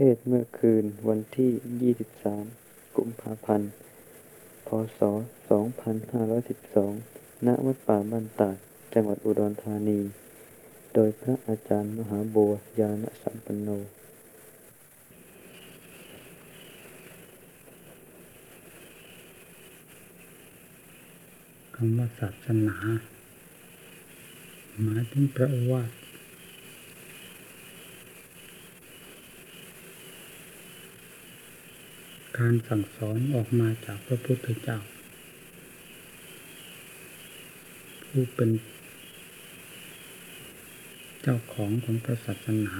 ทศเมื่อคืนวันที่ 23 กุมภาพันธ์ พศ 2512 ณ วัดป่าบ้านตาด จังหวัดอุดรธานี โดยพระอาจารย์มหาบัวยานสัมปันโน คำว่าศาสนา หมายถึงพระอวาทการสั่งสอนออกมาจากพระพุทธเจ้า ผู้เป็นเจ้าของของพระศาสนา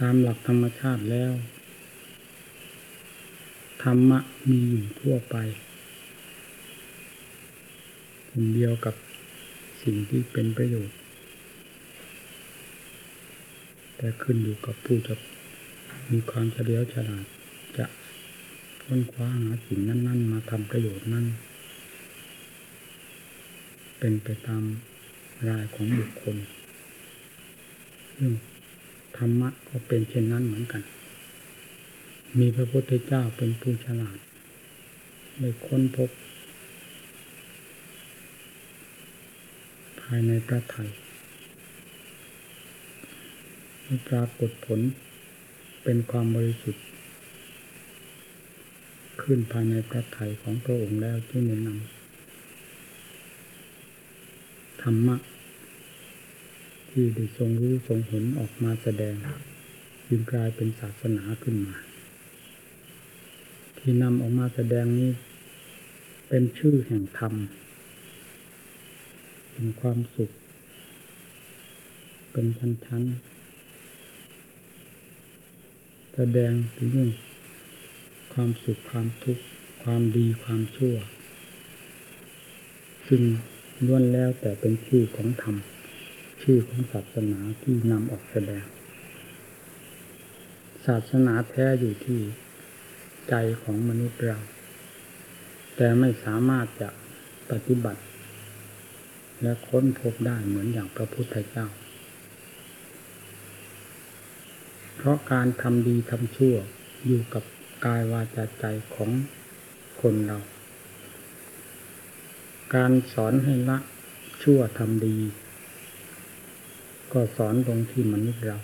ตามหลักธรรมชาติแล้ว ธรรมะมีอยู่ทั่วไปสิ่งเดียวกับสิ่งที่เป็นประโยชน์ แต่ขึ้นอยู่กับผู้จะมีความเฉลียวฉลาด จะค้นคว้าหาสิ่งนั้น ๆ มาทำประโยชน์นั้นเป็นไปตามรายของบุคคลซึ่งธรรมะก็เป็นเช่นนั้นเหมือนกัน มีพระพุทธเจ้าเป็นผู้ฉลาดได้ค้นพบ ภายในพระไทย ปรากฏผลเป็นความบริสุทธิ์ ขึ้นภายในพระไทยของพระองค์แล้วที่แนะนำธรรมะ ที่ได้ทรงรู้ทรงเห็นออกมาแสดงจึงกลายเป็นศาสนาขึ้นมา ที่นำออกมาแสดงนี้ เป็นชื่อแห่งธรรม เป็นความสุข เป็นชั้นๆ แสดงถึงเรื่องความสุขความทุกข์ความดีความชั่ว ซึ่งล้วนแล้วแต่เป็นชื่อของธรรม ชื่อของศาสนาที่นำออกแสดง ศาสนาแท้อยู่ที่ใจของมนุษย์เรา แต่ไม่สามารถจะปฏิบัติ และค้นพบได้เหมือนอย่างพระพุทธเจ้า เพ ราะการทำดีทำชั่วอยู่กับกายวาจาใจของคนเรา การสอนให้ละชั่วทำดี ก็สอนตรงที่มนุษย์เรา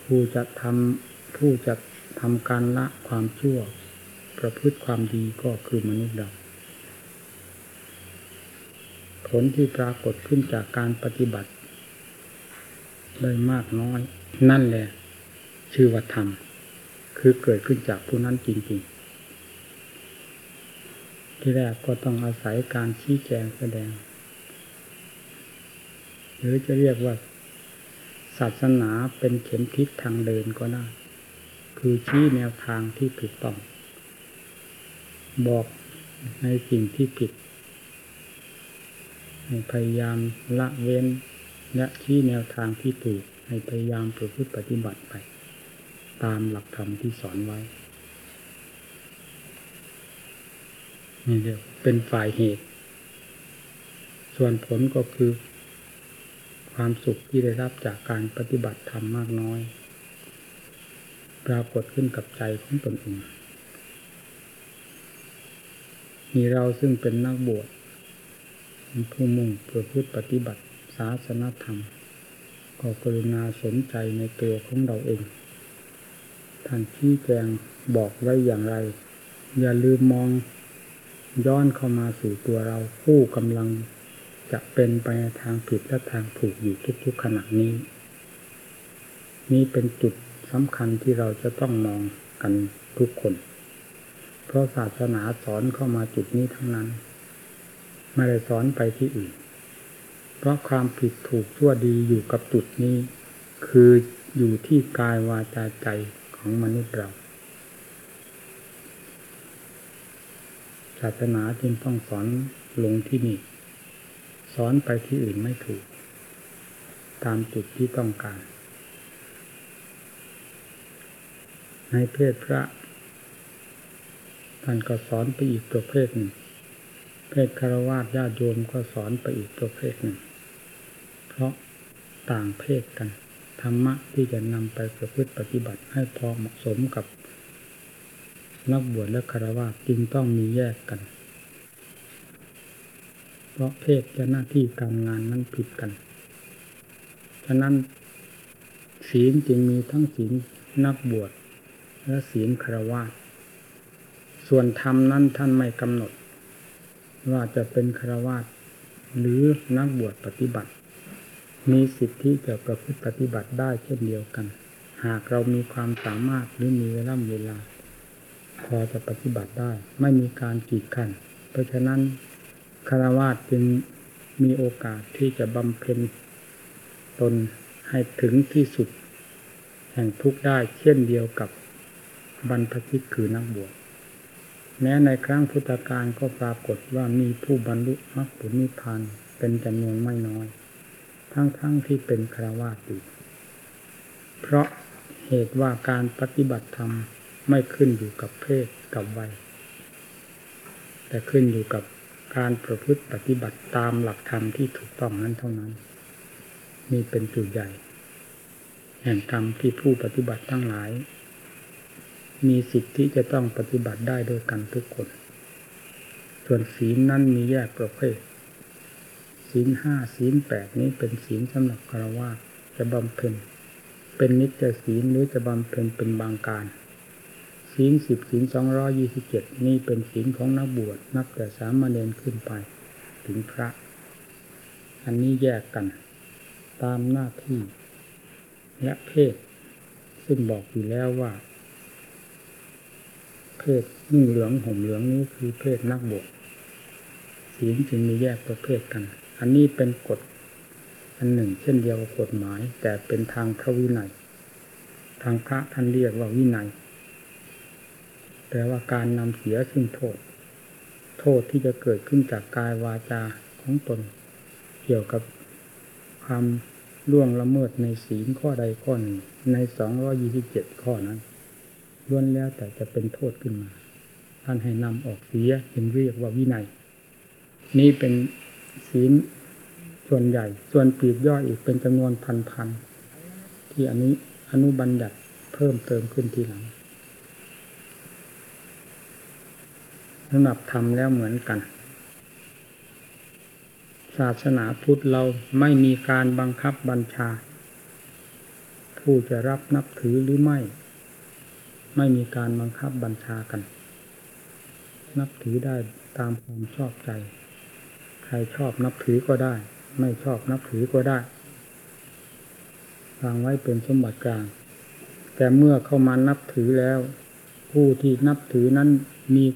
ผู้จะทำผู้จะทำการละความชั่ว ประพฤติความดีก็คือมนุษย์เรา ผลที่ปรากฏขึ้นจากการปฏิบัติ ได้มากน้อย นั่นแหละชื่อว่าธรรม คือเกิดขึ้นจากผู้นั้นจริงๆ ที่แรกก็ต้องอาศัยการชี้แจงแสดง หรือจะเรียกว่า ศาสนาเป็นเข็มทิศทางเดินก็ได้คือชี้แนวทางที่ถูกต้อง บอกในสิ่งที่ผิด พยายามละเว้น และชี้แนวทางที่ถูกให้พยายามประพฤติปฏิบัติไป ตามหลักธรรมที่สอนไว้นี่เดียวเป็นฝ่ายเหตุ ส่วนผลก็คือ ความสุขที่ได้รับจากการปฏิบัติธรรมมากน้อย ปรากฏขึ้นกับใจของตนเองมีเราซึ่งเป็นนักบวชผู้มุ่งเพื่อพูดปฏิบัติ ศาสนธรรม ก็กรุณาสนใจในตัวของเราเองท่านชี้แจงบอกไว้อย่างไร อย่าลืมมองย้อนเข้ามาสู่ตัวเราผู้กำลังจะเป็นไปทางผิดและทางถูกอยู่ทุกๆขณะนี้ นี่เป็นจุดสำคัญที่เราจะต้องมองกันทุกคน เพราะศาสนาสอนเข้ามาจุดนี้ทั้งนั้น ไม่ได้สอนไปที่อื่น เพราะความผิดถูกชั่วดีอยู่กับจุดนี้ คืออยู่ที่กายวาจาใจของมนุษย์เราศาสนาจึงต้องสอนลงที่นี่ สอนไปที่อื่นไม่ถูก ตามจุดที่ต้องการ ในเพศพระท่านก็สอนไปอีกประเภทหนึ่งเพศคารวะญาติโยมก็สอนไปอีกประเภทหนึ่ง เพราะต่างเพศกัน ธรรมะที่จะนำไปประพฤติปฏิบัติให้พอเหมาะสมกับนักบวชและคารวะจึงต้องมีแยกกัน เพราะเพศและหน้าที่การงานนั้นผิดกัน ฉะนั้นศีลจึงมีทั้งศีลนักบวชและศีลคารวะส่วนธรรมนั้นท่านไม่กำหนด ว่าจะเป็นคารวะหรือนักบวชปฏิบัติ มีสิทธิที่จะประพฤติปฏิบัติได้เช่นเดียวกัน หากเรามีความสามารถหรือมีเวลาเวลา พอจะปฏิบัติได้ ไม่มีการกีดกัน เพราะฉะนั้นคารวะจึงมีโอกาสที่จะบำเพ็ญตนให้ถึงที่สุด แห่งทุกได้เช่นเดียวกับบรรพชิตคือนักบวชแม้ในครั้งพุทธกาลก็ปรากฏว่ามีผู้บรรลุมรรคผลนิพพานเป็นจำนวนไม่น้อย ทั้งๆทที่เป็นคราวาสอยู่เพราะเหตุว่าการปฏิบัติธรรมไม่ขึ้นอยู่กับเพศกับวัย แต่ขึ้นอยู่กับการประพฤติปฏิบัติตามหลักธรรมที่ถูกต้องนั้นเท่านั้น นี่เป็นจุดใหญ่ แห่งธรรมที่ผู้ปฏิบัติทั้งหลาย มีสิทธิที่จะต้องปฏิบัติได้โดยกันทุกคน ส่วนศีลนั้นมีแยกประเภท ศีลห้าศีลแปดนี้เป็นศีลสำหรับคารวะจะบำเพ็ญเป็นนิจศีลหรือจะบำเพ็ญเป็นบางการศีลสิบศีลสองร้อยี่สิบเจ็ดนี่เป็นศีลของนักบวชนับแต่สามเณรขึ้นไป ถึงพระ อันนี้แยกกัน ตามหน้าที่ และเพศ ซึ่งบอกอยู่แล้วว่า เพศนุ่งเหลืองห่มเหลืองนี้คือเพศนักบวชศีลจึงมีแยกประเภทกัน อันนี้เป็นกฎอันหนึ่ง เช่นเดียวกับกฎหมาย แต่เป็นทางพระวินัย ทางพระท่านเรียกว่าวินัยแปลว่าการนำเสียซึ่งโทษ โทษที่จะเกิดขึ้นจากกายวาจาของตน เกี่ยวกับความล่วงละเมิดในศีลข้อใดข้อหนึ่งในสองร้อยี่สิบเจ็ดข้อนั้นล้วนแล้วแต่จะเป็นโทษขึ้นมา ท่านให้นำออกเสียจึงเรียกว่าวินัย นี่เป็น ศีลส่วนใหญ่ ส่วนปีกย่อยอีกเป็นจำนวนพันๆที่อันนี้อนุบัญญัติเพิ่มเติมขึ้นทีหลังสำหรับทำแล้วเหมือนกัน ศาสนาพุทธเราไม่มีการบังคับบัญชา ผู้จะรับนับถือหรือไม่ ไม่มีการบังคับบัญชากัน นับถือได้ตามความชอบใจ รชอบนับถือก็ได้ ไม่ชอบนับถือก็ได้วางไว้เป็นสมบัติกลาง แต่เมื่อเข้ามานับถือแล้ว ผู้ที่นับถือนั้นมี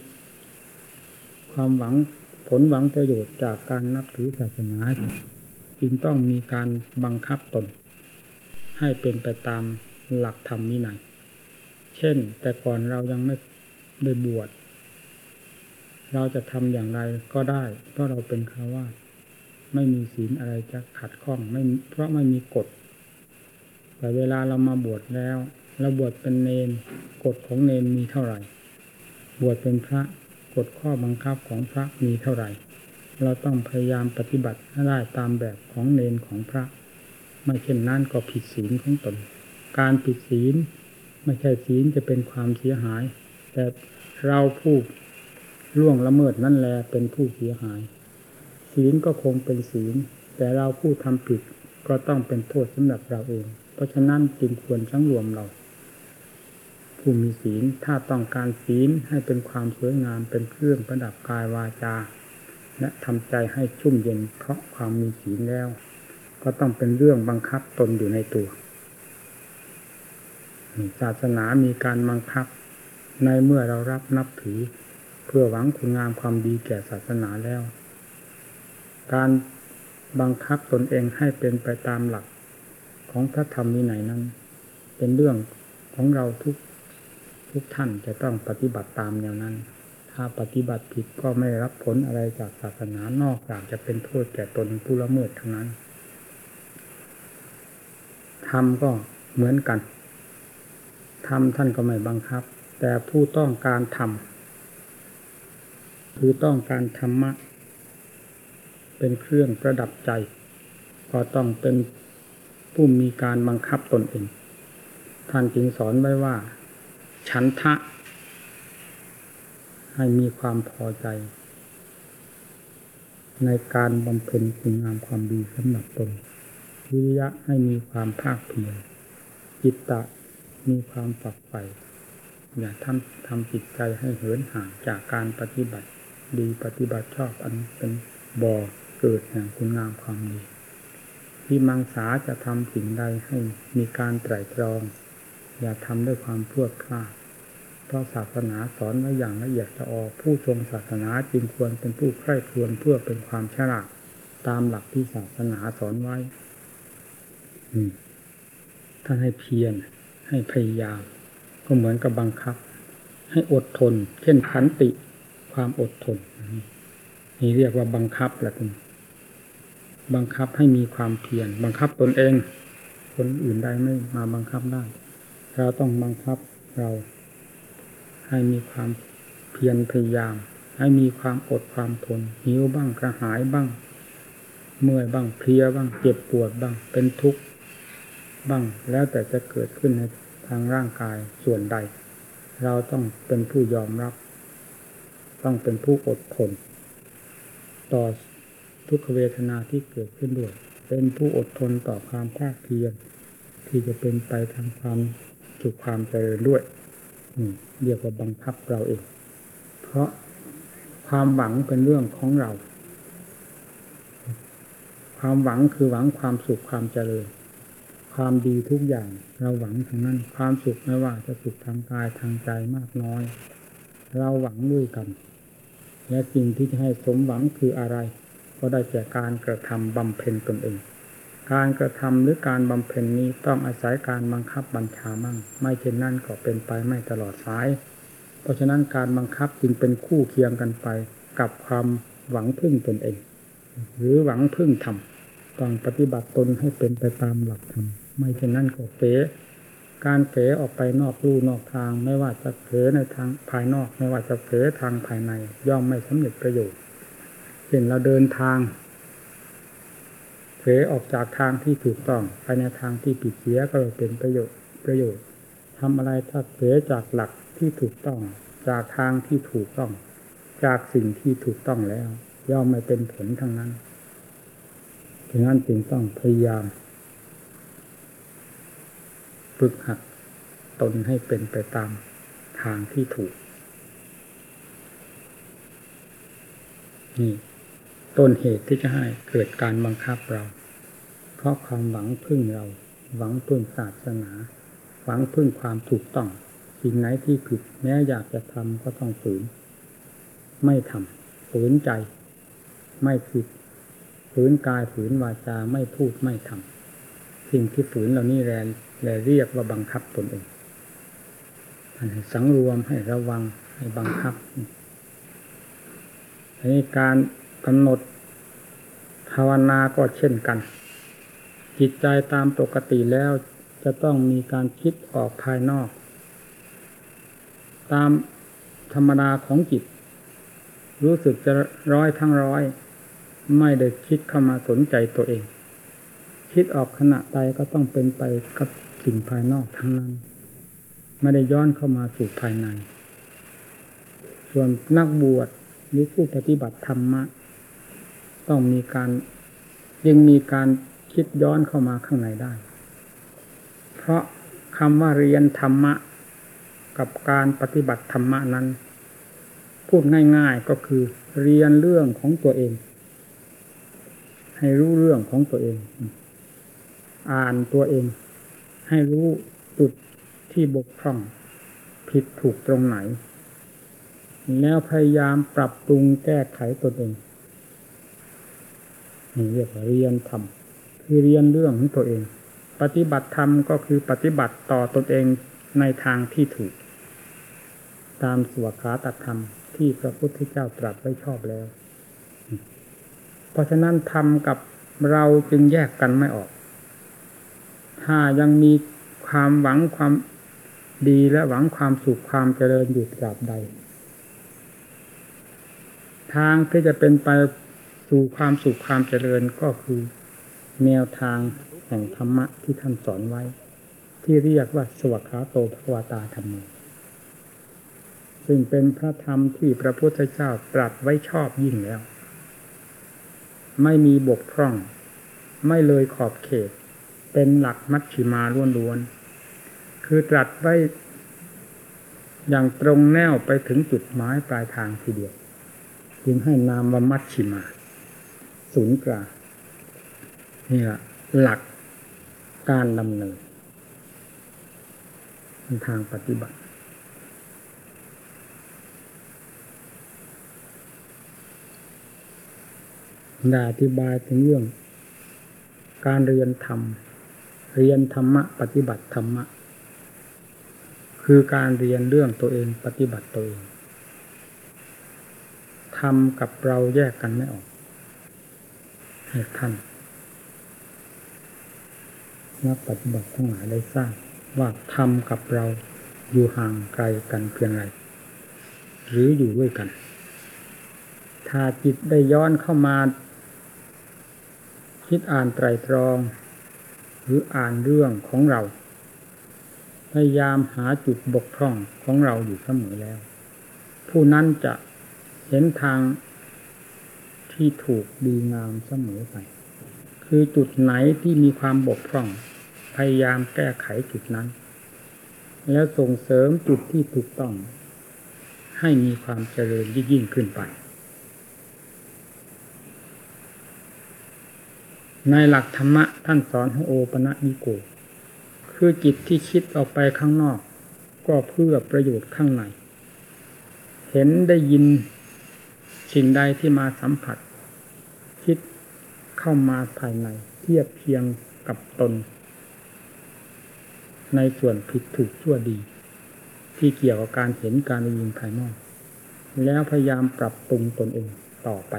ความหวังผลหวังประโยชน์จากการนับถือศาสนาจึงต้องมีการบังคับตน ให้เป็นไปตามหลักธรรมนินัยเช่น แต่ก่อนเรายังไม่ได้บวช เราจะทำอย่างไรก็ได้ เพราะเราเป็นคาวาสไม่มีศีลอะไรจะขัดข้องไม่เพราะไม่มีกฎ แต่เวลาเรามาบวชแล้วเราบวชเป็นเนนกฎของเนนมีเท่าไหร่ บวชเป็นพระกฎข้อบังคับของพระมีเท่าไหร่ เราต้องพยายามปฏิบัติให้ได้ตามแบบของเนนของพระ ไม่เช่นนั้นก็ผิดศีลของตน การผิดศีลไม่ใช่ศีลจะเป็นความเสียหาย แต่เราผู้ ล่วงละเมิดนั่นแหละเป็นผู้เสียหาย ศีลก็คงเป็นศีล แต่เราผู้ทำผิดก็ต้องเป็นโทษสำหรับเราเอง เพราะฉะนั้นจึงควรสังรวมเรา ผู้มีศีลถ้าต้องการศีลให้เป็นความสวยงามเป็นเครื่องประดับกายวาจา และทำใจให้ชุ่มเย็นเพราะความมีศีลแล้ว ก็ต้องเป็นเรื่องบังคับตนอยู่ในตัวศาสนามีการบังคับ ในเมื่อเรารับนับถือ เพื่อหวังคุณงามความดีแก่ศาสนาแล้ว การบังคับตนเองให้เป็นไปตามหลักของพระธรรมวินัยนั้น เป็นเรื่องของเราทุกทุกท่านจะต้องปฏิบัติตามแนวนั้น ถ้าปฏิบัติผิดก็ไม่รับผลอะไรจากศาสนานอกจากจะเป็นโทษแก่ตนผู้ละเมิดเท่านั้นทำก็เหมือนกันทำท่านก็ไม่บังคับ แต่ผู้ต้องการทำ คือต้องการธรรมะ เป็นเครื่องประดับใจ ก็ต้องเป็นผู้มีการบังคับตนเอง ท่านจึงสอนไว้ว่า ฉันทะ ให้มีความพอใจ ในการบำเพ็ญคุณงามความดีสำหรับตนวิริยะให้มีความภาคเพียรจิตตะมีความฝักใฝ่อย่าทำทำจิตใจให้เหินห่างจากการปฏิบัติ ดีปฏิบัติชอบอันเป็นบ่อเกิดแห่งคุณงามความดีที่มังสาจะทำสิ่งใดให้มีการไตร่ตรอง อย่าทำด้วยความพรวดพลาดเพราะศาสนาสอนไว้อย่างละเอียดละออผู้ทรงศาสนาจึงควรเป็นผู้ใคร่ครวญเพื่อเป็นความฉลาดตามหลักที่ศาสนาสอนไว้ท่านให้เพียรให้พยายาม ก็เหมือนกับบังคับ ให้อดทน เช่นขันติ ความอดทนนี่เรียกว่าบังคับแหละคุณบังคับให้มีความเพียรบังคับตนเอง คนอื่นใดไม่มาบังคับได้เราต้องบังคับเราให้มีความเพียรพยายาม ให้มีความอดความทนหิวบ้างกระหายบ้าง เมื่อยบ้างเพลียบ้างเจ็บปวดบ้าง เป็นทุกข์บ้างแล้วแต่จะเกิดขึ้นในทางร่างกายส่วนใด เราต้องเป็นผู้ยอมรับ ต้องเป็นผู้อดทนต่อทุกขเวทนาที่เกิดขึ้นด้วย เป็นผู้อดทนต่อความภาคเพียรที่จะเป็นไปทางความสุขความเจริญด้วยเรียกว่าบังคับเราเอง เพราะความหวังเป็นเรื่องของเรา ความหวังคือหวังความสุขความเจริญ ความดีทุกอย่างเราหวังทางนั้น ความสุขไม่ว่าจะสุขทางกายทางใจมากน้อย เราหวังด้วยกัน และสิ่งที่จะให้สมหวังคืออะไร ก็ได้แก่การกระทำบำเพ็ญตนเอง การกระทำหรือการบำเพ็ญนี้ต้องอาศัยการบังคับบัญชามั่ง ไม่เช่นนั้นก็เป็นไปไม่ตลอดสาย เพราะฉะนั้นการบังคับจึงเป็นคู่เคียงกันไปกับความหวังพึ่งตนเอง หรือหวังพึ่งธรรมต้องปฏิบัติตนให้เป็นไปตามหลักธรรมไม่เช่นนั้นก็เฟ การเผออกไปนอกลู่นอกทาง ไม่ว่าจะเผในทางภายนอก ไม่ว่าจะเผทางภายใน ย่อมไม่สำเร็จประโยชน์เช่นเราเดินทางเผออกจากทางที่ถูกต้องไปในทางที่ผิดเสียก็เป็นประโยชน์ประโยชน์ทำอะไรถ้าเผอจากหลักที่ถูกต้อง จากทางที่ถูกต้อง จากสิ่งที่ถูกต้องแล้ว ย่อมไม่เป็นผลทั้งนั้นดังนั้นจึงต้องพยายาม ฝึกหัดตนให้เป็นไปตามทางที่ถูก นี่ ต้นเหตุที่จะให้เกิดการบังคับเรา เพราะความหวังพึ่งเรา หวังพึ่งศาสนา หวังพึ่งความถูกต้อง สิ่งไหนที่ผิดแม้อยากจะทำก็ต้องฝืน ไม่ทำฝืนใจ ไม่ผิดฝืนกายฝืนวาจาไม่พูดไม่ทำ สิ่งที่ฝืนเหล่านี้แรงและเรียกว่าบังคับตนเองให้สังรวมให้ระวังให้บังคับในการกำหนดภาวนาก็เช่นกัน จิตใจตามปกติแล้วจะต้องมีการคิดออกภายนอก ตามธรรมดาของจิต รู้สึกจะร้อยทั้งร้อย ไม่ได้คิดเข้ามาสนใจตัวเอง คิดออกขณะใดก็ต้องเป็นไปกับสิ่งภายนอกทั้งนั้น ไม่ได้ย้อนเข้ามาสู่ภายใน ส่วนนักบวชหรือผู้ปฏิบัติธรรมะ ต้องมีการยังมีการคิดย้อนเข้ามาข้างในได้ เพราะคำว่าเรียนธรรมะ กับการปฏิบัติธรรมะนั้น พูดง่าย ๆก็คือเรียนเรื่องของตัวเอง ให้รู้เรื่องของตัวเอง อ่านตัวเอง ให้รู้จุดที่บกพร่อง ผิดถูกตรงไหน แล้วพยายามปรับปรุงแก้ไขตนเองนี่เรียกว่าเรียนธรรมคือเรียนเรื่องของตัวเอง ปฏิบัติธรรมก็คือปฏิบัติต่อตนเองในทางที่ถูก ตามสวขาตธรรมที่พระพุทธเจ้าตรัสไว้ชอบแล้ว เพราะฉะนั้นธรรมกับเราจึงแยกกันไม่ออก ถ้ายังมีความหวังความดีและหวังความสุขความเจริญอยู่ตราบใด ทางที่จะเป็นไปสู่ความสุขความเจริญก็คือแนวทางแห่งธรรมะที่ท่านสอนไว้ ที่เรียกว่าสวขาโตภควตาธรรมโมซึ่งเป็นพระธรรมที่พระพุทธเจ้าตรัสไว้ชอบยิ่งแล้ว ไม่มีบกพร่อง ไม่เลยขอบเขต เป็นหลักมัชชิมาล้วนๆ คือตรัสไว้อย่างตรงแนวไปถึงจุดหมายปลายทางทีเดียว จึงให้นามว่ามัชชิมา ศูนย์กลางนี่แหละหลักการดำเนินทางปฏิบัติ ได้อธิบายถึงเรื่อง การเรียนธรรม เรียนธรรมะ ปฏิบัติธรรมะ คือการเรียนเรื่องตัวเองปฏิบัติตัวเองทำกับเราแยกกันไม่ออกให้ท่านนักปฏิบัติทั้งหลายได้ทราบว่าทำกับเราอยู่ห่างไกลกันเพียงไรหรืออยู่ด้วยกัน ถ้าจิตได้ย้อนเข้ามา คิดอ่านไตรตรอง หรืออ่านเรื่องของเรา พยายามหาจุดบกพร่องของเราอยู่เสมอแล้ว ผู้นั้นจะเห็นทางที่ถูกดีงามเสมอไป คือจุดไหนที่มีความบกพร่อง พยายามแก้ไขจุดนั้น แล้วส่งเสริมจุดที่ถูกต้อง ให้มีความเจริญยิ่งขึ้นไป ในหลักธรรมะท่านสอนให้โอปะนิโก คือจิตที่คิดออกไปข้างนอก ก็เพื่อประโยชน์ข้างใน เห็นได้ยินสิ่งใดที่มาสัมผัส คิดเข้ามาภายใน เทียบเพียงกับตน ในส่วนผิดถูกชั่วดี ที่เกี่ยวกับการเห็นการยินภายนอก แล้วพยายามปรับปรุงตนเองต่อไป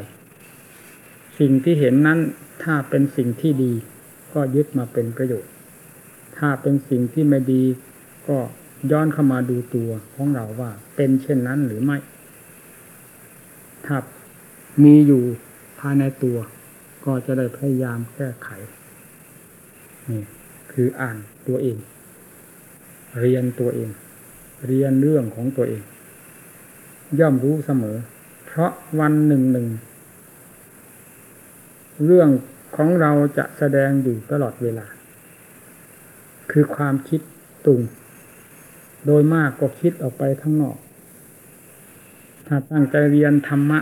สิ่งที่เห็นนั้นถ้าเป็นสิ่งที่ดี ก็ยึดมาเป็นประโยชน์ ถ้าเป็นสิ่งที่ไม่ดี ก็ย้อนเข้ามาดูตัวของเราว่า เป็นเช่นนั้นหรือไม่ถ้ามีอยู่ภายในตัว ก็จะได้พยายามแก้ไขนี่คืออ่านตัวเอง เรียนตัวเอง เรียนเรื่องของตัวเอง ย่อมรู้เสมอ เพราะวันหนึ่งหนึ่ง เรื่องของเราจะแสดงอยู่ตลอดเวลา คือความคิดตุง โดยมากก็คิดออกไปข้างนอก ถ้าตั้งใจเรียนธรรมะ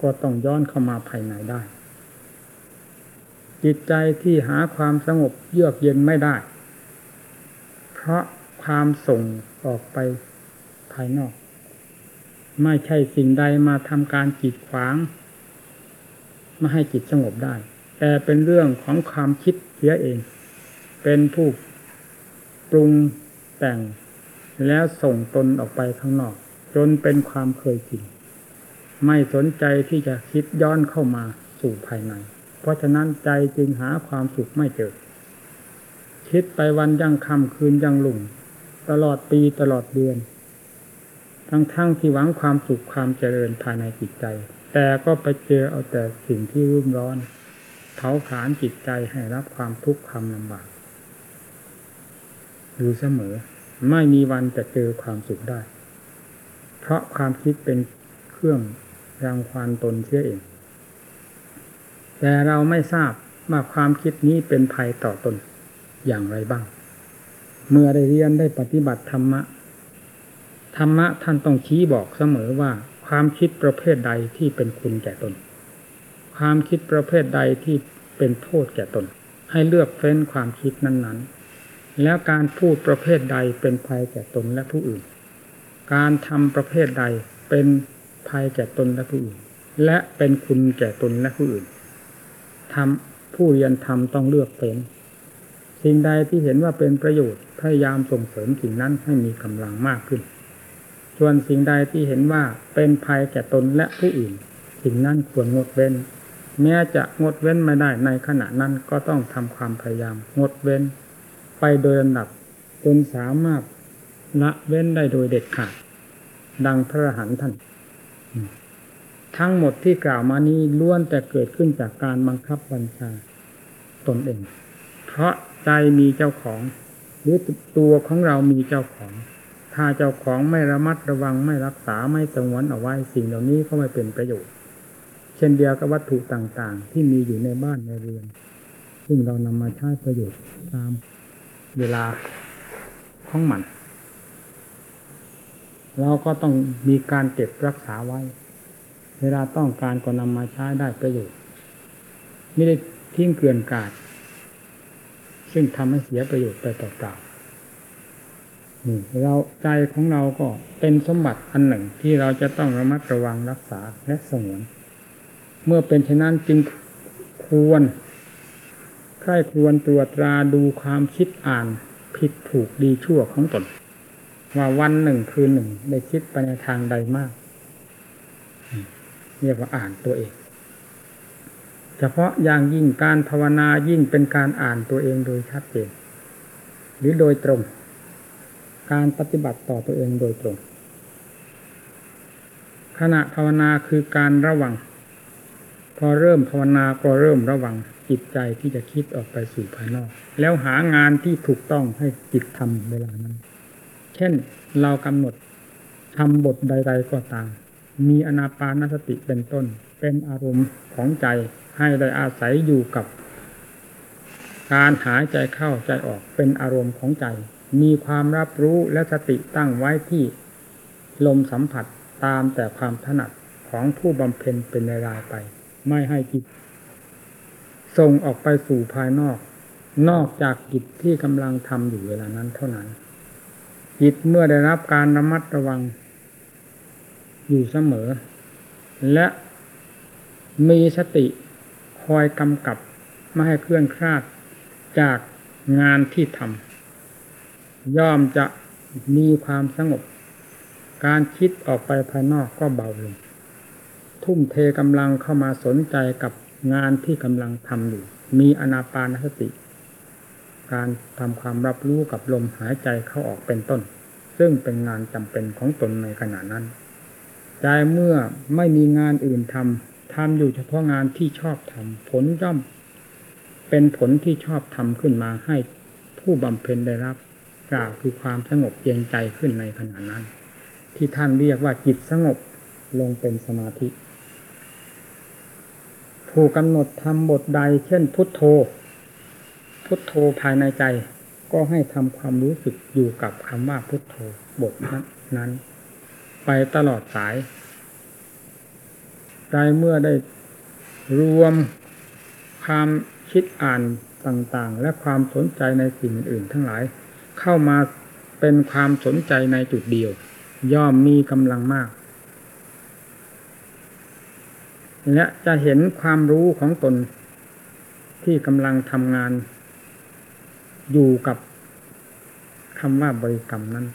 ก็ต้องย้อนเข้ามาภายในได้ จิตใจที่หาความสงบเยือกเย็นไม่ได้ เพราะความส่งออกไปภายนอก ไม่ใช่สิ่งใดมาทำการกีดขวาง ไม่ให้จิตสงบได้ แต่เป็นเรื่องของความคิดเสียเอง เป็นผู้ปรุงแต่ง แล้วส่งตนออกไปข้างนอก จนเป็นความเคยชินไม่สนใจที่จะคิดย้อนเข้ามาสู่ภายใน เพราะฉะนั้นใจจึงหาความสุขไม่เจอ คิดไปวันยังคำคืนยังลุ่งตลอดปีตลอดเดือน ทั้งๆทที่หวังความสุขความเจริญภายในจิตใจแต่ก็ไปเจอเอาแต่สิ่งที่รุ่มร้อนเผาผลาญจิตใจให้รับความทุกข์ความลำบากอยู่เสมอ ไม่มีวันจะเจอความสุขได้ เพราะความคิดเป็นเครื่องรังควานตนเชื่อเอง แต่เราไม่ทราบว่าความคิดนี้เป็นภัยต่อตนอย่างไรบ้าง เมื่อได้เรียนได้ปฏิบัติธรรมะ ธรรมะท่านต้องชี้บอกเสมอว่า ความคิดประเภทใดที่เป็นคุณแก่ตน ความคิดประเภทใดที่เป็นโทษแก่ตน ให้เลือกเฟ้นความคิดนั้น ๆ แล้วการพูดประเภทใดเป็นภัยแก่ตนและผู้อื่น การทำประเภทใดเป็นภัยแก่ตนและผู้อื่น และเป็นคุณแก่ตนและผู้อื่นทำผู้เรียนทำต้องเลือกเฟ้นสิ่งใดที่เห็นว่าเป็นประโยชน์พยายามส่งเสริมสิ่งนั้นให้มีกำลังมากขึ้น ส่วนสิ่งใดที่เห็นว่าเป็นภัยแก่ตนและผู้อื่น สิ่งนั้นควรงดเว้น แม้จะงดเว้นไม่ได้ในขณะนั้นก็ต้องทำความพยายาม งดเว้น ไปโดยลำดับจนสามารถละเว้นได้โดยเด็ดขาดดังพระหันท่าน ทั้งหมดที่กล่าวมานี้ล้วนแต่เกิดขึ้นจากการบังคับบัญชาตนเอง เพราะใจมีเจ้าของ หรือตัวของเรามีเจ้าของ ถ้าเจ้าของไม่ระมัดระวังไม่รักษาไม่สงวนเอาไว้สิ่งเหล่านี้ก็ไม่เป็นประโยชน์ เช่นเดียวกับวัตถุต่างๆ ที่มีอยู่ในบ้านในเรือน ซึ่งเรานำมาใช้ประโยชน์ตามเวลาของมัน เราก็ต้องมีการเก็บรักษาไว้ เวลาต้องการก็นำมาใช้ได้ประโยชน์ไม่ได้ทิ้งเกลื่อนกาดซึ่งทำให้เสียประโยชน์ไปเปล่าๆ เราใจของเราก็เป็นสมบัติอันหนึ่งที่เราจะต้องระมัดระวังรักษาและสงวน เมื่อเป็นเช่นนั้นจึงควรใคร่ควรตรวจตราดูความคิดอ่านผิดถูกดีชั่วของตน ว่าวันหนึ่งคืนหนึ่งได้คิดไปในทางใดมากเรียกว่าอ่านตัวเอง เฉพาะอย่างยิ่งการภาวนายิ่งเป็นการอ่านตัวเองโดยชัดเจนหรือโดยตรง การปฏิบัติต่อตัวเองโดยตรง ขณะภาวนาคือการระวัง พอเริ่มภาวนาก็เริ่มระวังจิตใจที่จะคิดออกไปสู่ภายนอก แล้วหางานที่ถูกต้องให้จิตทำเวลานั้น เช่นเรากำหนดทำบทใด ๆก็ตาม มีอนาปานสติเป็นต้น เป็นอารมณ์ของใจให้ได้อาศัยอยู่กับ การหายใจเข้าใจออกเป็นอารมณ์ของใจ มีความรับรู้และสติตั้งไว้ที่ลมสัมผัสตามแต่ความถนัดของผู้บำเพ็ญเป็นรายไป ไม่ให้จิตส่งออกไปสู่ภายนอก นอกจากกิจที่กำลังทำอยู่เวลานั้นเท่านั้นจิตเมื่อได้รับการระมัดระวัง อยู่เสมอ และมีสติคอยกำกับ ไม่ให้เคลื่อนคลาดจากงานที่ทำ ย่อมจะมีความสงบ การคิดออกไปภายนอกก็เบาลง ทุ่มเทกำลังเข้ามาสนใจกับงานที่กำลังทำอยู่ มีอนาปานสติ การทำความรับรู้กับลมหายใจเข้าออกเป็นต้น ซึ่งเป็นงานจำเป็นของตนในขณะนั้น ใจเมื่อไม่มีงานอื่นทำทำอยู่เฉพาะงานที่ชอบทำผลย่อมเป็นผลที่ชอบทำขึ้นมาให้ผู้บำเพ็ญได้รับ กล่าวคือความสงบเย็นใจขึ้นในขณะนั้น ที่ท่านเรียกว่าจิตสงบลงเป็นสมาธิผู้กำหนดทำบทใด เช่น พุทโธ พุทโธภายในใจ ก็ให้ทำความรู้สึกอยู่กับคำว่าพุทโธบทนั้นนั้น ไปตลอดสายใจเมื่อได้รวมความคิดอ่านต่างๆ และความสนใจในสิ่งอื่นทั้งหลาย เข้ามาเป็นความสนใจในจุดเดียว ย่อมมีกำลังมากและจะเห็นความรู้ของตนที่กำลังทำงานอยู่กับคำว่าบริกรรมนั้น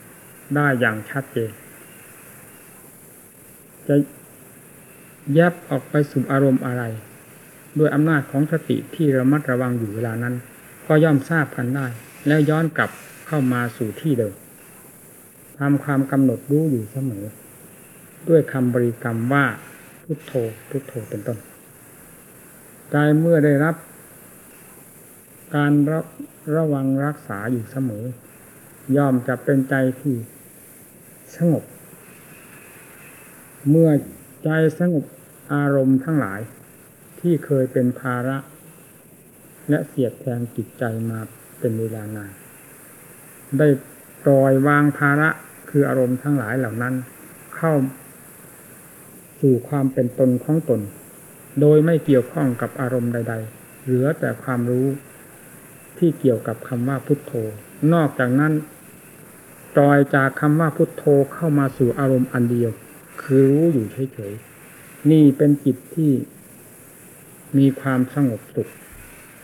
ได้อย่างชัดเจน จะแยบออกไปสู่อารมณ์อะไร ด้วยอำนาจของสติที่ระมัดระวังอยู่เวลานั้น ก็ย่อมทราบกันได้ แล้วย้อนกลับ เข้ามาสู่ที่เดิมทำความกำหนดรู้อยู่เสมอ ด้วยคำบริกรรมว่าพุทโธพุทโธเป็นต้นใจเมื่อได้รับ การระระวังรักษาอยู่เสมอ ย่อมจะเป็นใจที่สงบ เมื่อใจสงบอารมณ์ทั้งหลาย ที่เคยเป็นภาระ และเสียดแทงจิตใจมาเป็นเวลานาน ได้ปล่อยวางภาระคืออารมณ์ทั้งหลายเหล่านั้น เข้า สู่ความเป็นตนของตน โดยไม่เกี่ยวข้องกับอารมณ์ใด ๆ เหลือแต่ความรู้ที่เกี่ยวกับคำว่าพุทโธ นอกจากนั้นปล่อยจากคำว่าพุทโธเข้ามาสู่อารมณ์อันเดียว คือรู้อยู่เฉยๆนี่เป็นจิตที่มีความสงบสุข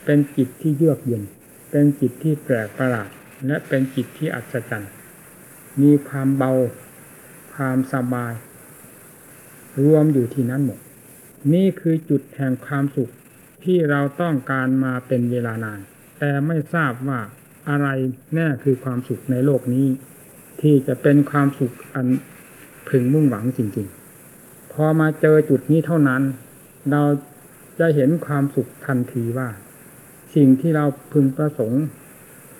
เป็นจิตที่เยือกเย็น เป็นจิตที่แปลกประหลาด และเป็นจิตที่อัศจรรย์ มีความเบา ความสบาย รวมอยู่ที่นั้นหมด นี่คือจุดแห่งความสุขที่เราต้องการมาเป็นเวลานาน แต่ไม่ทราบว่าอะไรแน่คือความสุขในโลกนี้ ที่จะเป็นความสุขอันพึงมุ่งหวังจริงๆ พอมาเจอจุดนี้เท่านั้น เราจะเห็นความสุขทันทีว่า สิ่งที่เราพึงประสงค์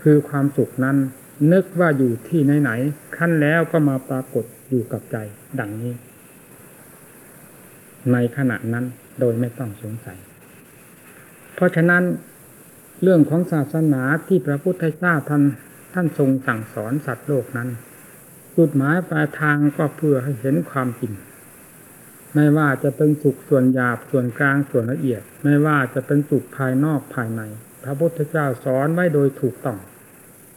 คือความสุขนั้น นึกว่าอยู่ที่ไหนๆขั้นแล้วก็มาปรากฏอยู่กับใจดังนี้ ในขณะนั้นโดยไม่ต้องสงสัย เพราะฉะนั้นเรื่องของศาสนาที่พระพุทธเจ้าท่านท่านทรงสั่งสอนสัตว์โลกนั้นจุดหมายปลายทางก็เพื่อให้เห็นความจริง ไม่ว่าจะเป็นสุขส่วนหยาบส่วนกลางส่วนละเอียด ไม่ว่าจะเป็นสุขภายนอกภายใน พระพุทธเจ้าสอนไว้โดยถูกต้อง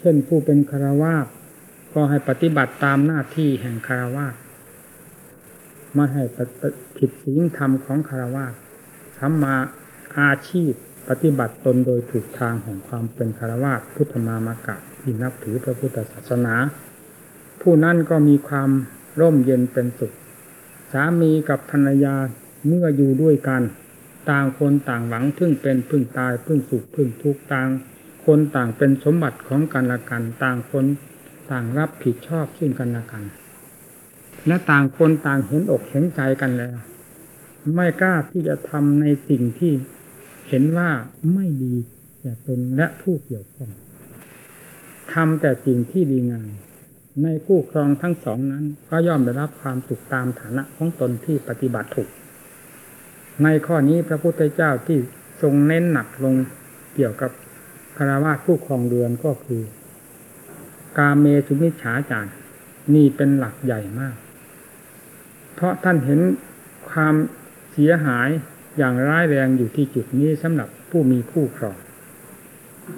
เช่นผู้เป็นคารวาสก็ให้ปฏิบัติตามหน้าที่แห่งคารวาสไม่ให้ผิดศีลธรรมของคารวาสทำมาอาชีพปฏิบัติตนโดยถูกทางแห่งความเป็นคารวะพุทธมามากะที่นับถือพระพุทธศาสนา ผู้นั้นก็มีความร่มเย็นเป็นสุข สามีกับภรรยาเมื่ออยู่ด้วยกัน ต่างคนต่างหวังพึ่งเป็นพึ่งตายพึ่งสุขพึ่งทุกข์ต่าง คนต่างเป็นสมบัติของกันและกัน ต่างคนต่างรับผิดชอบซึ่งกันและกัน และต่างคนต่างเห็นอกเห็นใจกันแล้ว ไม่กล้าที่จะทำในสิ่งที่เห็นว่าไม่ดีแก่ตนและผู้เกี่ยวข้องทำแต่สิ่งที่ดีงามในคู่ครองทั้งสองนั้น ก็ย่อมได้รับความสุขตามฐานะของตนที่ปฏิบัติถูก ในข้อนี้พระพุทธเจ้าที่ทรงเน้นหนักลงเกี่ยวกับ คารวะผู้ครองเรือนก็คือ กาเมสุมิฉาจารนี่เป็นหลักใหญ่มาก เพราะท่านเห็นความเสียหายอย่างร้ายแรงอยู่ที่จุดนี้สำหรับผู้มีคู่ครอง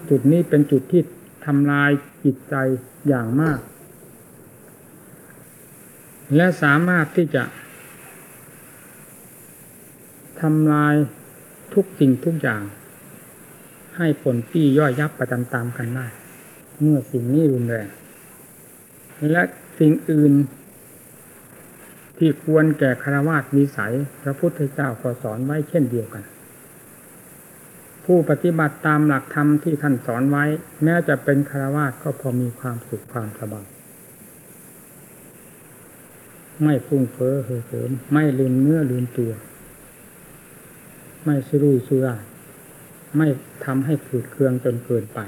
จุดนี้เป็นจุดที่ทำลายจิตใจอย่างมาก และสามารถที่จะทำลายทุกสิ่งทุกอย่าง ให้ผลที่ย่อยยับไปตามๆกันได้เมื่อสิ่งนี้รุนแรงและสิ่งอื่น ที่ควรแก่คารวะวิสัย พระพุทธเจ้าก็สอนไว้เช่นเดียวกัน ผู้ปฏิบัติตามหลักธรรมที่ท่านสอนไว้ แม้จะเป็นคารวะก็พอมีความสุขความสบายไม่ฟุ้งเฟ้อเห่อเหิมไม่ลืมเนื้อลืมตัว ไม่สุรุ่ยสุร่าย ไม่ทำให้ฝืดเคืองจนเกินไป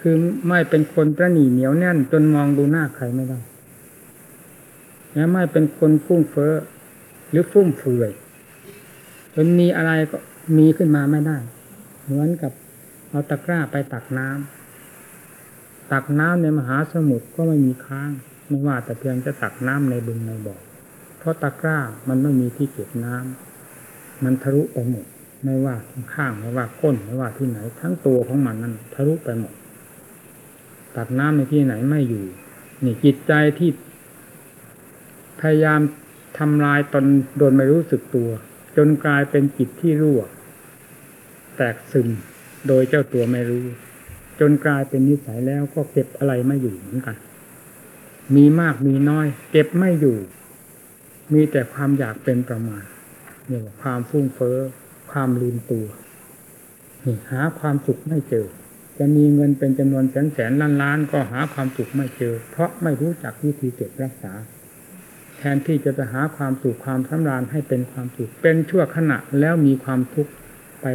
คือไม่เป็นคนประหนีเหนียวแน่นจนมองดูหน้าใครไม่ได้และไม่เป็นคนฟุ้งเฟ้อหรือฟุ่มเฟือยจนมีอะไรก็มีขึ้นมาไม่ได้ เหมือนกับเอาตะกร้าไปตักน้ำตักน้ำในมหาสมุทรก็ไม่มีค้าง ไม่ว่าแต่เพียงจะตักน้ำในบึงในบ่อเพราะตะกร้ามันไม่มีที่เก็บน้ำมันทะลุไปหมด ไม่ว่าข้างไม่ว่าก้นไม่ว่าที่ไหน ทั้งตัวของมันนั้นทะลุไปหมดตักน้ำในที่ไหนไม่อยู่ นี่จิตใจที่พยายามทำลายตนโดยไม่รู้สึกตัว จนกลายเป็นจิตที่รั่ว แตกซึมโดยเจ้าตัวไม่รู้ จนกลายเป็นนิสัยแล้วก็เก็บอะไรไม่อยู่เหมือนกัน มีมากมีน้อย เก็บไม่อยู่ มีแต่ความอยากเป็นประมาณเนี่ยความฟุ้งเฟ้อ ความลืมตัวหาความสุขไม่เจอ จะมีเงินเป็นจำนวนแสนแสนล้านล้านก็หาความสุขไม่เจอ เพราะไม่รู้จักวิธีเก็บรักษา แทนที่จะไปหาความสุขความสำราญให้เป็นความสุขเป็นชั่วขณะแล้วมีความทุกข์ไป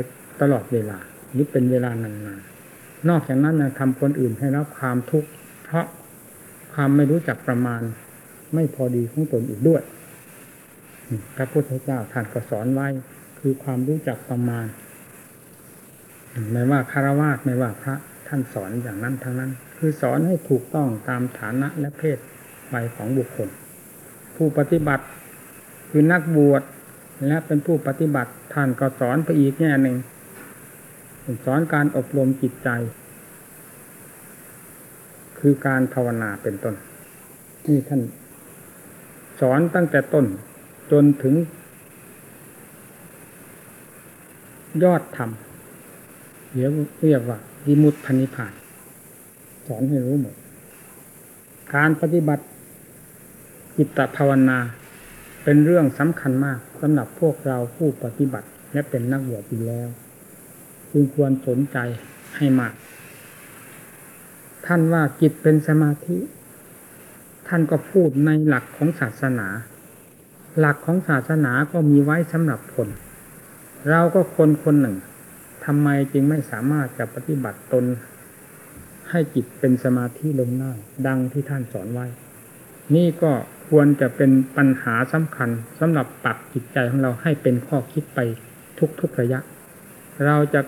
ตลอดเวลาหรือเป็นเวลานานๆนอกจากนั้นนะทำคนอื่นให้รับความทุกข์เพราะความไม่รู้จักประมาณไม่พอดีของตนอีกด้วยพระพุทธเจ้าท่านก็สอนไว้ คือความรู้จักประมาณ ไม่ว่าคารวะไม่ว่าพระท่านสอนอย่างนั้นทั้งนั้น คือสอนให้ถูกต้องตามฐานะและเพศวัยของบุคคล ผู้ปฏิบัติคือนักบวชและเป็นผู้ปฏิบัติท่านก็สอนไปอีกแง่หนึ่งสอนการอบรมจิตใจ คือการภาวนาเป็นต้นที่ท่านสอนตั้งแต่ต้นจนถึง ยอดธรรมเดี๋ยวเรียกว่าดิมุตพันิพานสอนให้รู้หมด การปฏิบัติจิตภาวนา เป็นเรื่องสำคัญมากสำหรับพวกเราผู้ปฏิบัติและเป็นนักบวชอยู่แล้ว จึงควรสนใจให้มาก ท่านว่าจิตเป็นสมาธิ ท่านก็พูดในหลักของศาสนา หลักของศาสนาก็มีไว้สำหรับคน เราก็คนคนหนึ่งทำไมจึงไม่สามารถจะปฏิบัติตน ให้จิตเป็นสมาธิลงได้ดังที่ท่านสอนไว้ นี่ก็ควรจะเป็นปัญหาสำคัญสำหรับปรับจิตใจของเราให้เป็นข้อคิดไปทุกๆระยะ เราจะ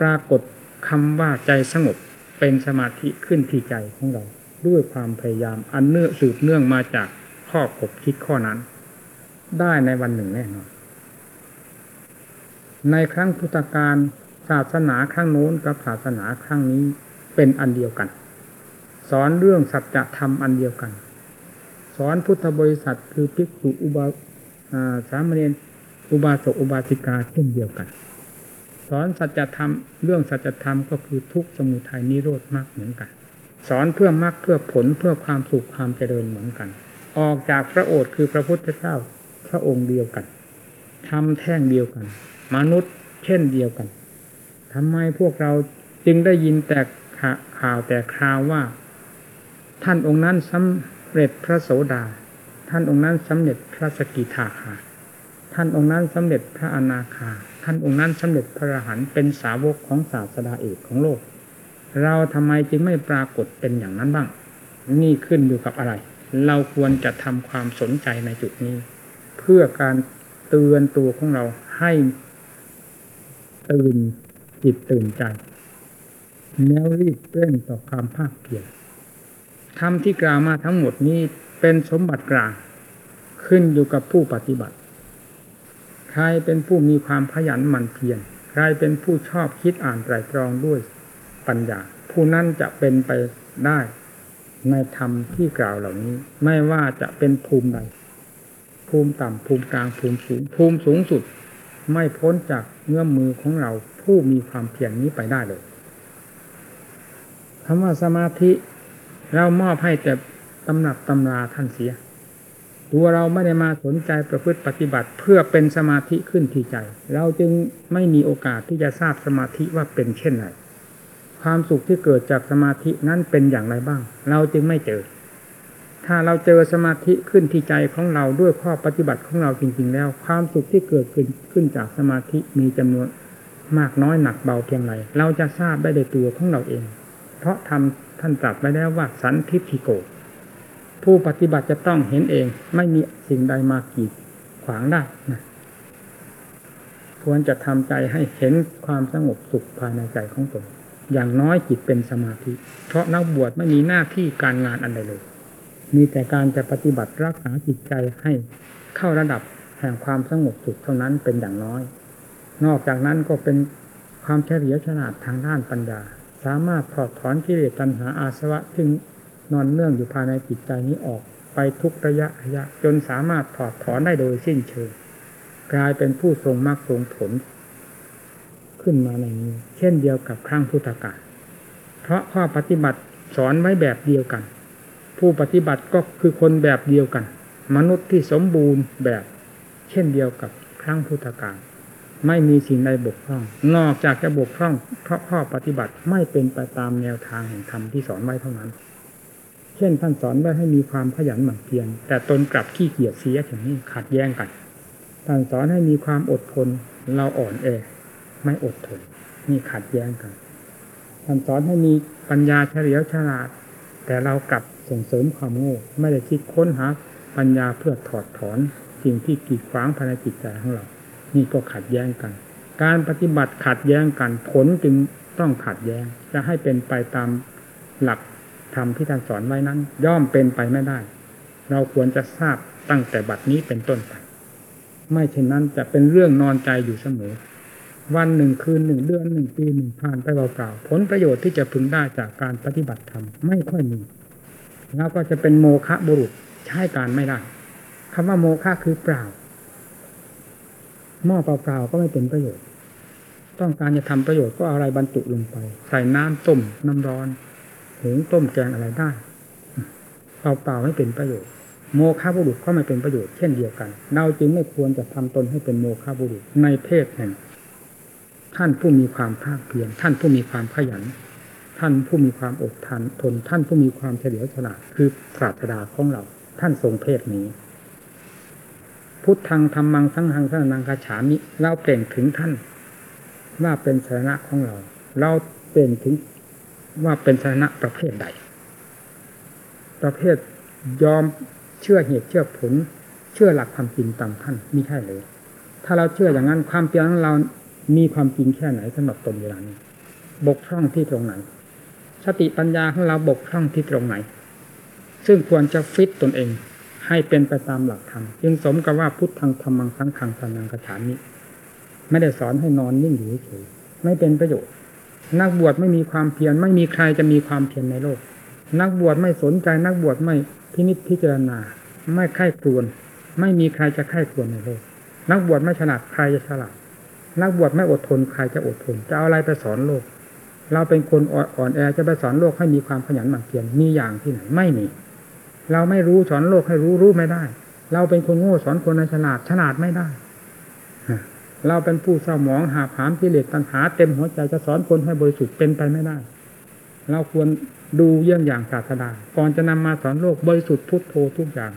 ปรากฏคำว่าใจสงบเป็นสมาธิขึ้นที่ใจของเรา ด้วยความพยายามอันเนื่องสืบเนื่องมาจากข้อขบคิดข้อนั้น ได้ในวันหนึ่งแน่นอน ในครั้งพุทธกาลศาสนาครั้งโน้นกับศาสนาครั้งนี้เป็นอันเดียวกัน สอนเรื่องสัจธรรมอันเดียวกัน สอนพุทธบริษัทคือภิกษุอุบาสามเณรอุบาสกอุบาสิกาเช่นเดียวกัน สอนสัจธรรมเรื่องสัจธรรมก็คือทุกสมุทัยนิโรธมากเหมือนกัน สอนเพื่อมรรคเพื่อผลเพื่อความสุขความเจริญเหมือนกัน ออกจากพระโอษฐ์คือพระพุทธเจ้าพระองค์เดียวกันทำแท่งเดียวกัน มนุษย์เช่นเดียวกันทำไมพวกเราจึงได้ยินแต่ข่าวแต่คราวว่า ท่านองค์นั้นสำเร็จพระโสดา ท่านองค์นั้นสำเร็จพระสกิทาคาท่านองค์นั้นสำเร็จพระอนาคา ท่านองค์นั้นสำเร็จพระอรหันต์เป็นสาวกของศาสดาเอกของโลก เราทำไมจึงไม่ปรากฏเป็นอย่างนั้นบ้าง นี่ขึ้นอยู่กับอะไร เราควรจะทำความสนใจในจุดนี้ เพื่อการเตือนตัวของเราให้ ตื่นจิตตื่นใจแล้วรีบเร่งต่อความภาคเพียรทำที่กล่าวมาทั้งหมดนี้เป็นสมบัติกลาง ขึ้นอยู่กับผู้ปฏิบัติ ใครเป็นผู้มีความขยันหมั่นเพียรใครเป็นผู้ชอบคิดอ่านไตรตรองด้วยปัญญา ผู้นั้นจะเป็นไปได้ในธรรมที่กล่าวเหล่านี้ ไม่ว่าจะเป็นภูมิใดภูมิต่ำภูมิกลางภูมิสูงภูมิสูงสุด ไม่พ้นจากเงื่อมมือของเราผู้มีความเพียรนี้ไปได้เลยคำว่าสมาธิเรามอบให้แต่ตำหนักตำราท่านเสีย ตัวเราไม่ได้มาสนใจประพฤติปฏิบัติ เพื่อเป็นสมาธิขึ้นที่ใจ เราจึงไม่มีโอกาสที่จะทราบสมาธิว่าเป็นเช่นไรความสุขที่เกิดจากสมาธินั้นเป็นอย่างไรบ้าง เราจึงไม่เจอ ถ้าเราเจอสมาธิขึ้นที่ใจของเราด้วยข้อปฏิบัติของเราจริง ๆ แล้ว ความสุขที่เกิดขึ้นขึ้นจากสมาธิมีจำนวนมากน้อยหนักเบาเพียงไรเราจะทราบได้โดยตัวของเราเอง เพราะทำท่านตรัสไว้แล้วว่าสันทิฏฐิโก ผู้ปฏิบัติจะต้องเห็นเอง ไม่มีสิ่งใดมากีดขวางได้นะควรจะทำใจให้เห็นความสงบสุขภายในใจของตนอย่างน้อยจิตเป็นสมาธิ เพราะนักบวชไม่มีหน้าที่การงานอันใดเลย มีแต่การจะปฏิบัติรักษาจิตใจให้เข้าระดับแห่งความสงบสุขเท่านั้นเป็นอย่างน้อย นอกจากนั้นก็เป็นความเฉลียวฉลาดทางด้านปัญญา สามารถถอดถอนกิเลสตัณหาอาสวะซึ่งนอนเนื่องอยู่ภายในจิตใจนี้ออกไปทุกระยะระยะ จนสามารถถอดถอนได้โดยสิ้นเชิงกลายเป็นผู้ทรงมรรคทรงผล ขึ้นมาในนี้ เช่นเดียวกับครั้งพุทธกาลเพราะข้อปฏิบัติสอนไว้แบบเดียวกัน ผู้ปฏิบัติก็คือคนแบบเดียวกัน มนุษย์ที่สมบูรณ์แบบเช่นเดียวกับครั้งพุทธกาลไม่มีสิ่งใดบกพร่อง นอกจากจะบกพร่องเพราะข้อปฏิบัติไม่เป็นไปตามแนวทางแห่งธรรมที่สอนไว้เท่านั้น เช่นท่านสอนไว้ให้มีความขยันหมั่นเพียรแต่ตนกลับขี้เกียจเสียอย่างนี้ขัดแย้งกันท่านสอนให้มีความอดทนเราอ่อนแอไม่อดทนนี่ขัดแย้งกันท่านสอนให้มีปัญญาเฉลียวฉลาด แต่เรากลับ ส่งเสริมความโง่ ไม่ได้คิดค้นหาปัญญาเพื่อถอดถอนสิ่งที่กีดขวางภายในจิตใจของเรา นี่ก็ขัดแย้งกัน การปฏิบัติขัดแย้งกันผลจึงต้องขัดแย้ง จะให้เป็นไปตามหลักธรรมที่ท่านสอนไว้นั้น ย่อมเป็นไปไม่ได้ เราควรจะทราบตั้งแต่บัดนี้เป็นต้นไปไม่เช่นนั้นจะเป็นเรื่องนอนใจอยู่เสมอ วันหนึ่งคืนหนึ่งเดือนหนึ่งปีหนึ่งผ่านไปเปล่าๆผลประโยชน์ที่จะพึงได้จากการปฏิบัติธรรมไม่ค่อยมี แล้วก็จะเป็นโมฆะบุรุษใช้การไม่ได้คำว่าโมฆะคือเปล่า หม้อเปล่าๆก็ไม่เป็นประโยชน์ ต้องการจะทำประโยชน์ก็อะไรบรรจุลงไป ใส่น้ำต้มน้ำร้อนหุงต้มแกงอะไรได้เปล่าๆไม่เป็นประโยชน์ โมฆะบุรุษก็ไม่เป็นประโยชน์เช่นเดียวกัน เราจึงไม่ควรจะทำตนให้เป็นโมฆะบุรุษในเพศแห่งท่านผู้มีความภาคเพียรท่านผู้มีความขยัน ท่านผู้มีความอดทนทนท่านผู้มีความเฉลียวฉลาดคือศาสดาของเรา ท่านทรงเพศนี้ พุทธังธรรมังสังหังสังนังคาฉามิเราเปล่งถึงท่าน ว่าเป็นสานะของเรา เราเป็นถึงว่าเป็นสานะประเภทใด ประเภทยอมเชื่อเหตุเชื่อผล เชื่อหลักความจริงตามท่านมีใช่เลย ถ้าเราเชื่ออย่างนั้นความเปลี่ยนของเรามีความจริงแค่ไหนสำหรับตนเวลานี้ บกพร่องที่ตรงไหน สติปัญญาของเราบกพร่องที่ตรงไหน ซึ่งควรจะฟิตตนเอง ให้เป็นไปตามหลักธรรมจึงสมกับว่าพุทธังธรรมังสังขังสนังกระฉามิไม่ได้สอนให้นอนนิ่งอยู่เฉยไม่เป็นประโยชน์ นักบวชไม่มีความเพียรไม่มีใครจะมีความเพียรในโลก นักบวชไม่สนใจนักบวชไม่พินิจพิจารณา ไม่ไข้ครวน ไม่มีใครจะไข้ครวนในโลก นักบวชไม่ฉลาดใครจะฉลาดนักบวชไม่อดทนใครจะอดทน จะเอาอะไรไปสอนโลก เราเป็นคนอ่อนแอจะไปสอนโลกให้มีความขยันหมั่นเพียรมีอย่างที่ไหนไม่มี เราไม่รู้สอนโลกให้รู้รู้ไม่ได้ เราเป็นคนโง่สอนคนในฉลาดฉลาดไม่ได้ เราเป็นผู้เศร้าหมองหาผามกิเลสตัณหาเต็มหัวใจจะสอนคนให้บริสุทธิ์เป็นไปไม่ได้ เราควรดูเยี่ยงอย่างศาสดาก่อนจะนำมาสอนโลกบริสุทธิ์พุทโธทุกอย่าง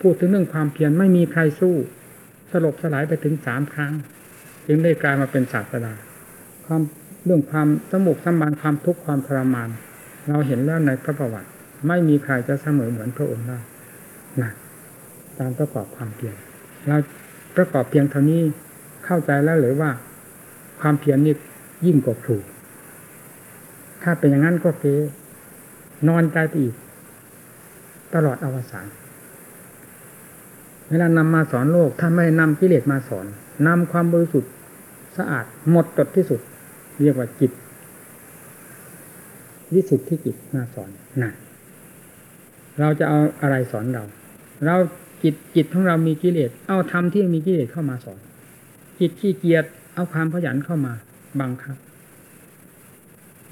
พูดถึงเรื่องความเพียรไม่มีใครสู้ สลบสลายไปถึงสามครั้ง จึงได้กลายมาเป็นศาสดาความ เรื่องความสมุกสมานความทุกข์ความทรมาน เราเห็นแล้วในพระประวัติ ไม่มีใครจะเสมอเหมือนพระองค์ได้นะการประกอบความเพียรเราประกอบเพียงเท่านี้เข้าใจแล้วหรือว่า ความเพียรนี่ยิ่งกว่าครูถ้าเป็นอย่างนั้นก็เกนอนใจไปอีก ตลอดอวสานเวลานำมาสอนโลกถ้าไม่นำกิเลสมาสอนนำความบริสุทธิ์สะอาดหมดจดที่สุด เรียกว่าจิต วิสุทธิจิตมาสอนนั่นเราจะเอาอะไรสอนเรา เราจิตจิตของเรามีกิเลส เอาธรรมที่มีกิเลสเข้ามาสอน จิตขี้เกียจเอาความขยันเข้ามาบังคับ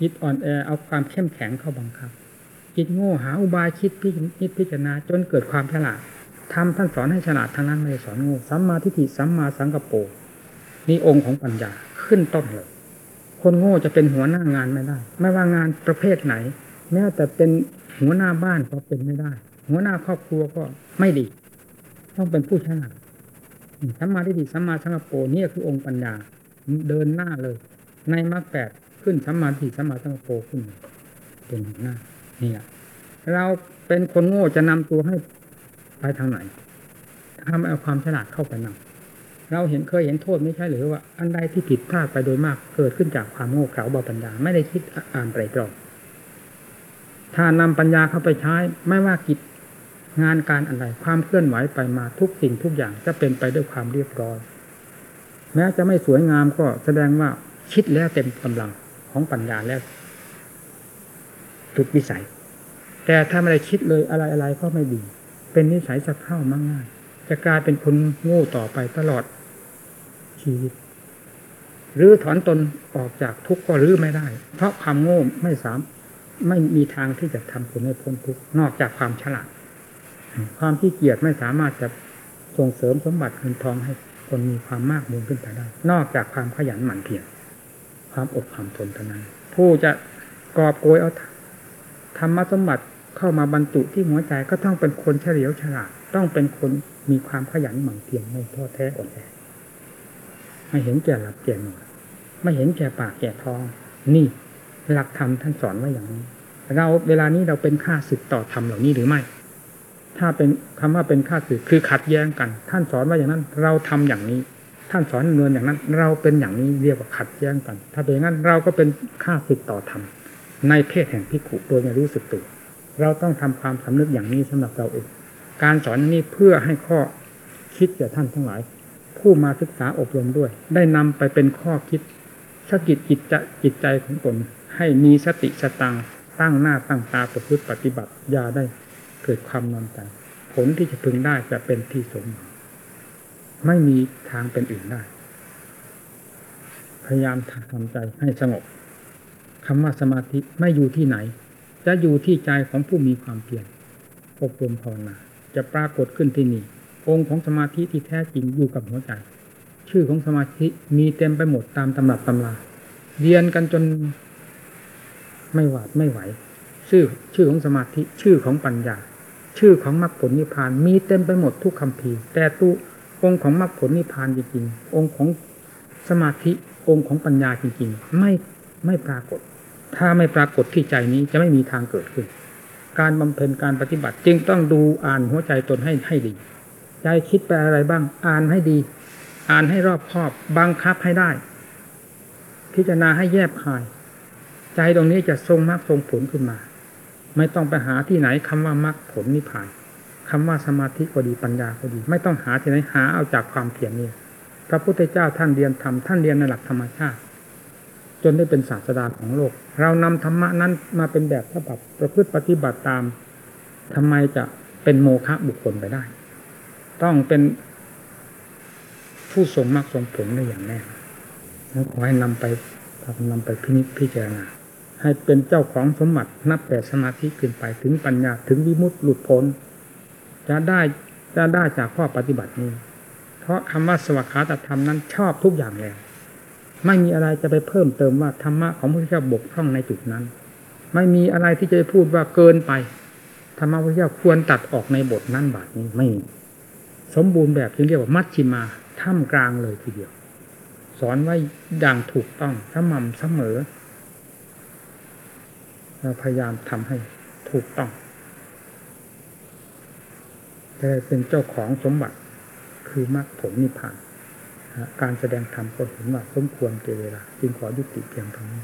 จิตอ่อนแอเอาความเข้มแข็งเข้าบังคับ จิตโง่หาอุบายคิดพิจิตพิจารณาจนเกิดความฉลาดทำท่านสอนให้ฉลาดทางนั้นไม่ได้สอนโง่สัมมาทิฏฐิสัมมาสังกปรนี่องค์ของปัญญาขึ้นต้นเลย คนโง่จะเป็นหัวหน้างานไม่ได้ ไม่ว่างานประเภทไหน แม้แต่เป็นหัวหน้าบ้านก็เป็นไม่ได้ หัวหน้าครอบครัวก็ไม่ดี ต้องเป็นผู้ฉลาดสัมมาทิฏฐิสัมมาสังกปรนี่คือองค์ปัญญา เดินหน้าเลย ในมรรคแปดขึ้นสัมมาทิฏฐิสัมมาสังกปรขึ้นเป็นหัวหน้านี่แหละเราเป็นคนโง่จะนำตัวให้ไปทางไหนทำเอาความฉลาดเข้าไปนำ เราเห็นเคยเห็นโทษไม่ใช่หรือว่า อันใดที่ผิดพลาดไปโดยมากเกิดขึ้นจากความโง่เขลาเบาปัญญาไม่ได้คิดอ่านไตรตรองถ้านำปัญญาเข้าไปใช้ ไม่ว่ากิจงานการอะไรความเคลื่อนไหวไปมาทุกสิ่งทุกอย่างจะเป็นไปด้วยความเรียบร้อยแม้จะไม่สวยงามก็แสดงว่าคิดแล้วเต็มกำลังของปัญญาแล้วทุกวิสัย แต่ถ้าไม่ได้คิดเลยอะไรอะไรก็ไม่ดี เป็นนิสัยสักเข้ามากง่ายจะกลายเป็นคนโง่ต่อไปตลอด ชีวิตหรือถอนตนออกจากทุกข์ก็รื้อไม่ได้ เพราะความโง่ไม่สามไม่มีทางที่จะทำคนให้พ้นทุกข์นอกจากความฉลาด ความที่เกียจไม่สามารถจะส่งเสริมสมบัติเงินทองให้คนมีความมากมูลขึ้นไปได้ นอกจากความขยันหมั่นเพียรความอดความทนเท่านั้น ผู้จะกอบโกยเอาธรรมสมบัติเข้ามาบรรจุที่หัวใจก็ต้องเป็นคนเฉลียวฉลาด ต้องเป็นคนมีความขยันหมั่นเพียรไม่ท้อแท้อ่อนแอ ไม่เห็นแก่หลับแก่นอนไม่เห็นแก่ปากแก่ท้อง นี่หลักธรรมท่านสอนไว้อย่างนี้ เราเวลานี้เราเป็นข้าศึกต่อธรรมเหล่านี้หรือไม่ ถ้าเป็นคำว่าเป็นข้าศึกคือขัดแย้งกัน ท่านสอนว่าอย่างนั้น เราทำอย่างนี้ ท่านสอนเงินอย่างนั้น เราเป็นอย่างนี้เรียกว่าขัดแย้งกัน ถ้าเป็นอย่างนั้นเราก็เป็นข้าศึกต่อธรรมในเพศแห่งพิขุโดยไม่รู้สึกตัวเราต้องทำความสำนึกอย่างนี้สำหรับเราเองการสอนนี้เพื่อให้ข้อคิดแก่ท่านทั้งหลาย ผู้มาศึกษาอบรมด้วย ได้นำไปเป็นข้อคิดสกิดจิตจะจิตใจของตนให้มีสติสตังตั้งหน้าตั้งตาประพฤติปฏิบัติยาได้เกิดความนอนใจผลที่จะพึงได้จะเป็นที่สมไม่มีทางเป็นอื่นได้ พยายามทำใจให้สงบคำว่าสมาธิไม่อยู่ที่ไหน จะอยู่ที่ใจของผู้มีความเพียรอบรมภาวนา จะปรากฏขึ้นที่นี่ องค์ของสมาธิที่แท้จริงอยู่กับหัวใจ ชื่อของสมาธิมีเต็มไปหมดตามตำรับตำราเรียนกันจนไม่หวาดไม่ไหว ชื่อชื่อของสมาธิชื่อของปัญญา ชื่อของมรรคผลนิพพานมีเต็มไปหมดทุกคำพีแต่ตู้องค์ของมรรคผลนิพพานจริงๆองค์ของสมาธิองค์ของปัญญาจริงๆ ไม่ไม่ปรากฏ ถ้าไม่ปรากฏที่ใจนี้จะไม่มีทางเกิดขึ้น การบำเพ็ญการปฏิบัติจึงต้องดูอ่านหัวใจตนให้ให้ดี ใจคิดไปอะไรบ้าง อ่านให้ดี อ่านให้รอบคอบ บังคับให้ได้ พิจารณาให้แยบคาย ใจตรงนี้จะทรงมรรคทรงผลขึ้นมา ไม่ต้องไปหาที่ไหนคำว่ามรรคผลนิพพานคำว่าสมาธิก็ดีปัญญาก็ดี ไม่ต้องหาที่ไหนหาเอาจากความเพียรนี่พระพุทธเจ้าท่านเรียนธรรมท่านเรียนในหลักธรรมชาติ จนได้เป็นศาสดาของโลก เรานำธรรมะนั้นมาเป็นแบบฉบับประพฤติปฏิบัติตามทำไมจะเป็นโมฆะบุคคลไปได้ ต้องเป็นผู้ทรงมรรคทรงผลได้อย่างแน่ขอให้นำไปนำไปพินิจพิจารณาให้เป็นเจ้าของสมบัตินับแต่สมาธิขึ้นไปถึงปัญญาถึงวิมุตติหลุดพ้น จะได้จะได้จากข้อปฏิบัตินี้ เพราะคำว่าสวัสดิธรรมนั้นชอบทุกอย่างแล้ว ไม่มีอะไรจะไปเพิ่มเติมว่าธรรมะของพระพุทธเจ้าบกพร่องในจุดนั้น ไม่มีอะไรที่จะพูดว่าเกินไปธรรมะพระพุทธเจ้าควรตัดออกในบทนั้นบาทนี้ไม่มี สมบูรณ์แบบที่เรียกว่ามัชชิมาท่ามกลางเลยทีเดียว สอนไว้อย่างถูกต้องสม่ำเสมอเราพยายามทำให้ถูกต้องจะได้เป็นเจ้าของสมบัติคือมรรคผลนิพพาน การแสดงธรรมก็เห็นว่าสมควรเกเวลาจึงขอยุติเพียงเท่านี้